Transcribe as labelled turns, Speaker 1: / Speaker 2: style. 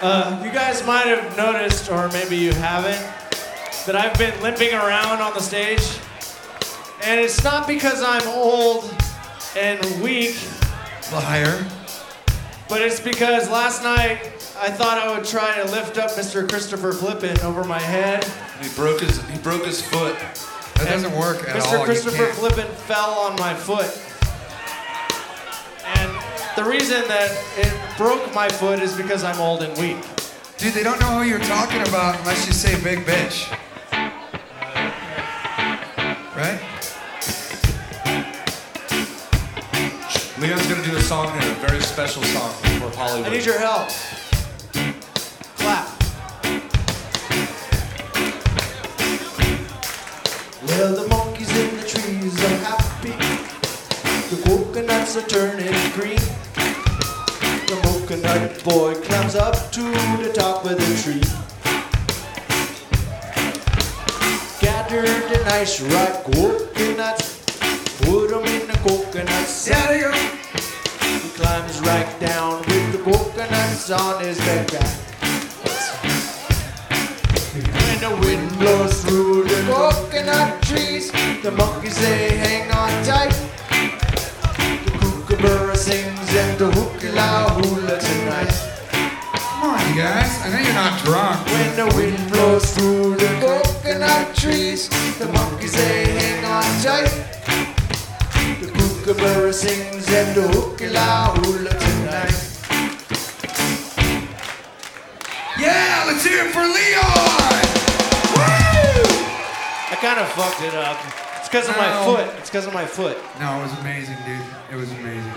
Speaker 1: Uh, you guys might have noticed, or maybe you haven't, that I've been limping around on the stage. And it's not because I'm old and weak,
Speaker 2: Liar.
Speaker 1: but it's because last night I thought I would try to lift up Mr. Christopher Flippin over my head.
Speaker 3: He broke his he broke his foot.
Speaker 2: That doesn't work at
Speaker 1: Mr.
Speaker 2: all.
Speaker 1: Christopher. Flippin fell on my foot. And the reason that it broke my foot is because I'm old and weak.
Speaker 2: Dude, they don't know who you're talking about unless you say big bitch. Right?
Speaker 3: Leon's gonna do a song here, a very special song for Hollywood.
Speaker 1: I need your help. Clap. Well, the monkeys in the trees are happy. The coconuts are turning green. The coconut boy climbs up to the top of the tree. Gathered a nice ripe coconuts, put 'em in the coconut sack.
Speaker 2: Yeah, they go.
Speaker 1: He climbs right down with the coconuts on his backpack. When the wind blows through the coconut trees, the monkeys they hang. Kookaburra sings and the hookala hula tonight.
Speaker 2: Come on, you guys. I know you're not drunk.
Speaker 1: When the wind blows through the coconut trees, the monkeys they hang on tight. The kookaburra sings and the hookala hula tonight.
Speaker 2: Yeah, let's hear it for Leon. Woo!
Speaker 1: I kind of fucked it up. It's because of my foot. It's because of my foot.
Speaker 2: No, it was amazing, dude. It was amazing.